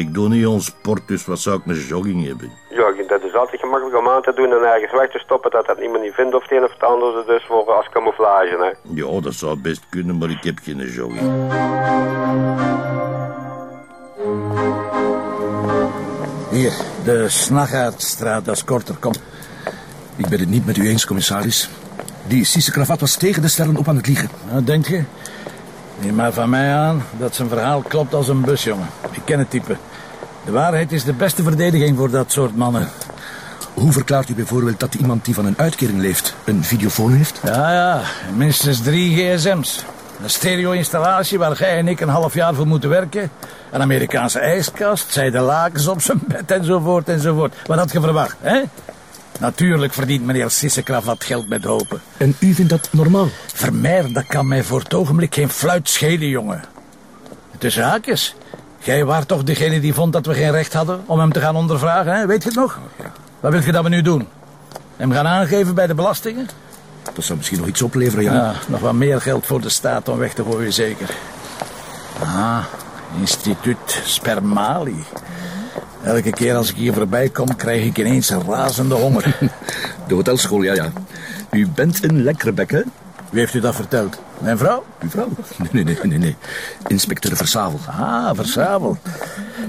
ik doe niet ons sport, dus wat zou ik een jogging hebben? Jogging, dat is altijd gemakkelijk om aan te doen en ergens weg te stoppen dat dat niemand niet vindt of het een of het andere. Dus voor als camouflage, hè. Ja, dat zou best kunnen, maar ik heb geen jogging. Hier, de Snaggaardstraat, dat is korter, kom. Ik ben het niet met u eens, commissaris. Die Sisse Kravat was tegen de sterren op aan het liegen. Wat denkt je? Neem maar van mij aan dat zijn verhaal klopt als een bus, jongen. Ik ken het type. De waarheid is de beste verdediging voor dat soort mannen. Hoe verklaart u bijvoorbeeld dat iemand die van een uitkering leeft een videofoon heeft? Ja, ja, minstens drie gsm's. Een stereo-installatie waar jij en ik een half jaar voor moeten werken. Een Amerikaanse ijskast, zij de lakens op zijn bed enzovoort enzovoort. Wat had je verwacht, hè? Natuurlijk verdient meneer Sissekravat geld met hopen. En u vindt dat normaal? Vermeer, dat kan mij voor het ogenblik geen fluit schelen, jongen. Tussen haakjes. Jij waart toch degene die vond dat we geen recht hadden om hem te gaan ondervragen, hè? Weet je het nog? Wat wil je dat we nu doen? Hem gaan aangeven bij de belastingen? Dat zou misschien nog iets opleveren, ja. Ja, nog wat meer geld voor de staat om weg te gooien, zeker. Ah, instituut Spermali. Elke keer als ik hier voorbij kom, krijg ik ineens een razende honger. De hotelschool, ja, ja. U bent een lekkerbek, hè? Wie heeft u dat verteld? Mijn vrouw? Uw vrouw? Nee, nee, nee, nee. Inspecteur Versavel. Ah, Versabel.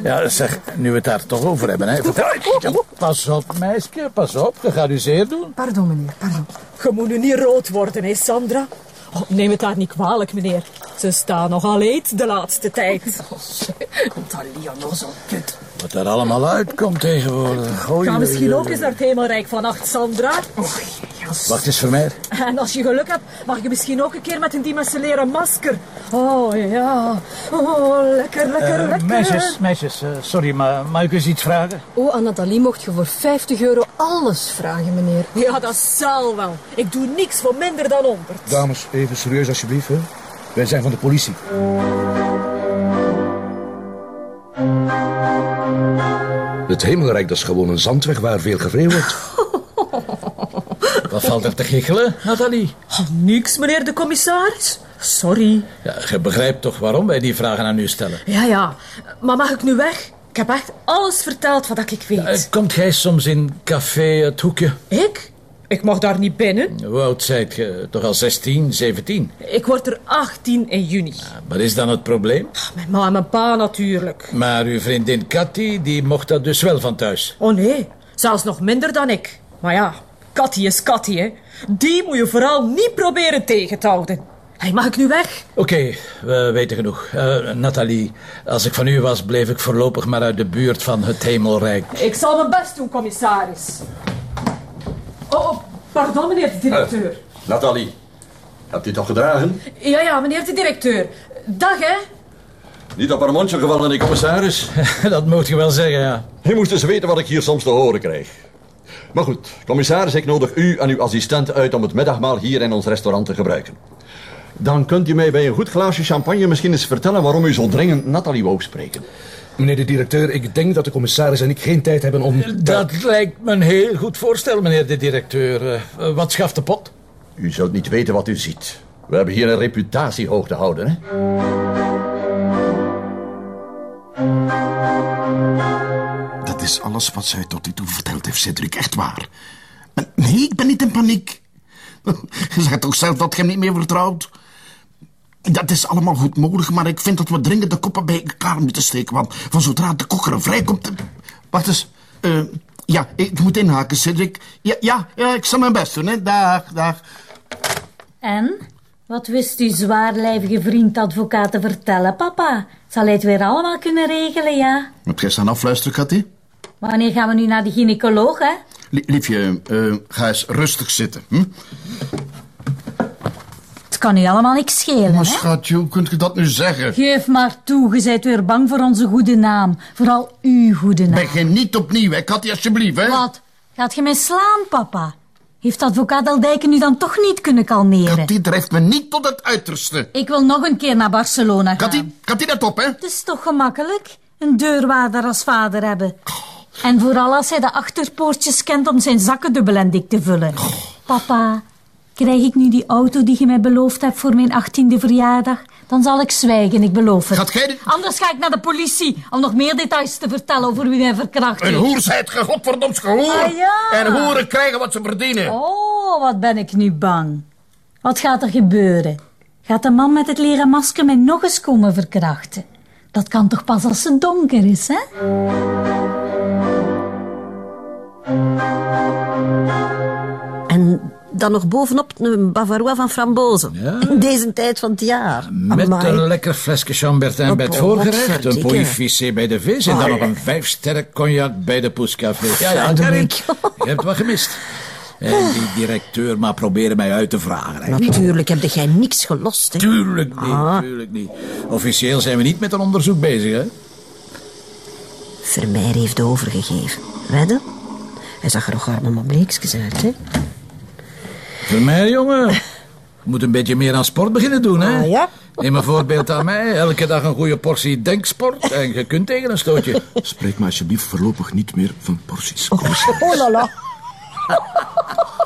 Ja, zeg, nu we het daar toch over hebben, hè. Vertel. Pas op, meisje, pas op. Je gaat u zeer doen. Pardon, meneer, pardon. Je moet nu niet rood worden, hè, Sandra? Oh, neem het daar niet kwalijk, meneer. Ze staan nogal eet de laatste tijd. Talia, nog zo'n kut. Wat er allemaal uitkomt tegenwoordig. Ga misschien ook eens naar het Hemelrijk vannacht, Sandra. Wacht eens voor mij. En als je geluk hebt, mag je misschien ook een keer met een dimensionele masker. Oh ja, oh lekker, lekker, Eh, lekker. meisjes, meisjes, eh, sorry, maar mag ik eens iets vragen? Oh, aan Nathalie mocht je voor 50 euro alles vragen, meneer. Ja, dat zal wel. Ik doe niks voor minder dan 100. Dames, even serieus alsjeblieft, hè. Wij zijn van de politie. Het hemelrijk, dat is gewoon een zandweg waar veel gevreeuwd wordt. Wat valt er te giechelen, Nathalie? Oh, niks, meneer de commissaris. Sorry. Ja, je begrijpt toch waarom wij die vragen aan u stellen? Ja, ja. Maar mag ik nu weg? Ik heb echt alles verteld wat ik weet. Komt jij soms in café Het Hoekje? Ik? Ik mag daar niet binnen. Hoe oud zijt je? Toch al 16, 17? Ik word er 18 in juni. Wat is dan het probleem? Mijn ma en mijn pa natuurlijk. Maar uw vriendin Cathy, die mocht dat dus wel van thuis. Oh nee, zelfs nog minder dan ik. Maar ja, Katty is Katty, hè. Die moet je vooral niet proberen tegen te houden. Hey, mag ik nu weg? Oké, we weten genoeg. Eh, Nathalie, als ik van u was, bleef ik voorlopig maar uit de buurt van het Hemelrijk. Ik zal mijn best doen, commissaris. Oh, oh, pardon, meneer de directeur. Nathalie, hebt u het al gedragen? Ja, ja, meneer de directeur. Dag, hè. Niet op haar mondje gevallen, die commissaris. dat moet je wel zeggen, ja. Je moest eens weten wat ik hier soms te horen krijg. Maar goed, commissaris, ik nodig u en uw assistent uit om het middagmaal hier in ons restaurant te gebruiken. Dan kunt u mij bij een goed glaasje champagne misschien eens vertellen waarom u zo dringend Nathalie wou spreken. Meneer de directeur, ik denk dat de commissaris en ik geen tijd hebben om... Dat lijkt me een heel goed voorstel, meneer de directeur. Eh, wat schaft de pot? U zult niet weten wat u ziet. We hebben hier een reputatie hoog te houden, hè? Dat is alles wat zij tot nu toe verteld heeft, Cedric. Echt waar. Maar nee, ik ben niet in paniek. Je zegt toch zelf dat je hem niet meer vertrouwt? Dat is allemaal goed mogelijk, maar ik vind dat we dringend de koppen bij elkaar moeten steken. Want van zodra de kokker vrijkomt... Wacht eens. eh, ja, ik moet inhaken, Cedric. Ja, ja, ja, ik zal mijn best doen, hè. Dag, dag. En? Wat wist uw zwaarlijvige vriend advocaat te vertellen, papa? Zal hij het weer allemaal kunnen regelen, ja? Heb jij staan afluisteren, Cathy? Wanneer gaan we nu naar de gynaecoloog, hè? Lie- liefje, eh, ga eens rustig zitten. Hm? Het kan u allemaal niks schelen, Maar hè? schatje, hoe kunt je dat nu zeggen? Geef maar toe, je bent weer bang voor onze goede naam. Vooral uw goede naam. Begin niet opnieuw, hè, Cathy, alsjeblieft, hè? Wat? Gaat je mij slaan, papa? Heeft advocaat Eldijken nu dan toch niet kunnen kalmeren? Cathy drijft me niet tot het uiterste. Ik wil nog een keer naar Barcelona gaan. Cathy, Cathy, let op, hè? Het is toch gemakkelijk? Een deurwaarder als vader hebben. En vooral als hij de achterpoortjes kent om zijn zakken dubbel en dik te vullen. Papa, krijg ik nu die auto die je mij beloofd hebt voor mijn achttiende verjaardag? Dan zal ik zwijgen, ik beloof het. Gaat dit- Anders ga ik naar de politie om nog meer details te vertellen over wie mij verkracht Een heeft. hoer zijt ge, godverdoms gehoor. Ah, ja. En hoeren krijgen wat ze verdienen. Oh, wat ben ik nu bang. Wat gaat er gebeuren? Gaat de man met het leren masker mij nog eens komen verkrachten? Dat kan toch pas als het donker is, hè? Dan nog bovenop een Bavarois van frambozen. In deze tijd van het jaar. Met Amai. een lekker flesje Chambertin bij het voorgerecht, een vissé bij de vis en dan nog een vijfsterk cognac bij de poescafé. Ja, ja, Karin, je hebt wat gemist. En die directeur maar proberen mij uit te vragen. hè. Natuurlijk heb jij niks gelost, hè? Tuurlijk niet, Ah. tuurlijk niet. Officieel zijn we niet met een onderzoek bezig, hè? Vermeer heeft overgegeven. Wedden? Hij zag er nog allemaal bleekjes uit, hè? Voor mij, jongen. Je moet een beetje meer aan sport beginnen doen, hè? Ah, ja? Neem een voorbeeld aan mij. Elke dag een goede portie denksport en je kunt tegen een stootje. Spreek me alsjeblieft voorlopig niet meer van porties. Oh la la.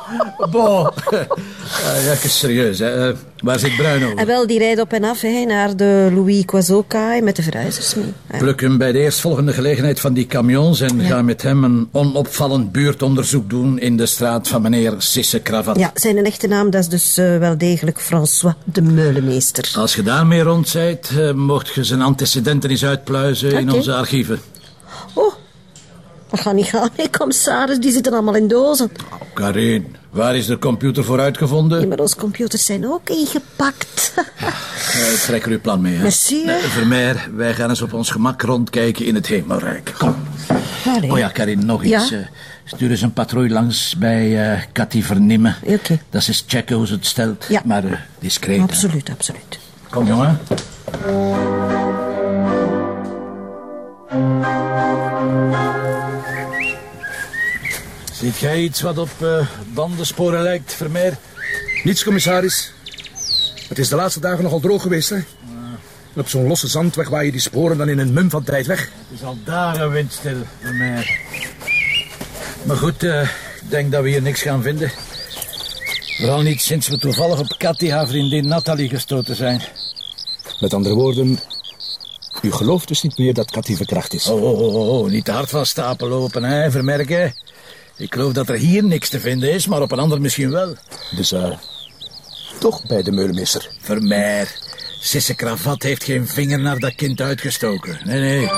Bon. Ja, ja, even serieus, hè. Eh, waar zit Bruin over? En wel, die rijdt op en af hè, naar de Louis Quazokaai met de verhuizers mee. Pluk hem bij de eerstvolgende gelegenheid van die camions en ga met hem een onopvallend buurtonderzoek doen in de straat van meneer Sisse Kravat. Ja, zijn echte naam, dat is dus eh, wel degelijk François de Meulemeester. Als je daarmee rond zijt, eh, mocht je zijn antecedenten eens uitpluizen in onze archieven. Oh, dat gaat niet gaan, hè, commissaris. Die zitten allemaal in dozen. Karin, waar is de computer voor uitgevonden? Ja, maar onze computers zijn ook ingepakt. Eh, trek er uw plan mee, hè. Merci, hè. Eh, Vermeer, wij gaan eens op ons gemak rondkijken in het Hemelrijk. Kom. Allee. Oh ja, Karin, nog iets. Ja? eh. stuur eens een patrouille langs bij eh Cathy Vernimme. Oké. Dat is eens checken hoe ze het stelt. Ja. Maar eh, discreet. hè. Absoluut, absoluut. Kom, jongen. Jij iets wat op eh, bandensporen lijkt, Vermeer? Niets, commissaris. Het is de laatste dagen nogal droog geweest, hè? En op zo'n losse zandweg waaien die sporen dan in een mum van tijd weg. Het is al dagen windstil, Vermeer. Maar goed, eh, ik denk dat we hier niks gaan vinden. Vooral niet sinds we toevallig op Cathy haar vriendin Nathalie gestoten zijn. Met andere woorden, u gelooft dus niet meer dat Cathy verkracht is. Oh, oh, oh, oh, niet te hard van stapel lopen, hè, vermerken. Ik geloof dat er hier niks te vinden is, maar op een ander misschien wel. Dus, eh, toch bij de meulemeester. Vermeer, Sisse Kravat heeft geen vinger naar dat kind uitgestoken. Nee, nee.